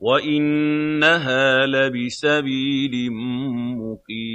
وَإِنَّهَا لَبِسَبِيلٍ مُّقِيمٍ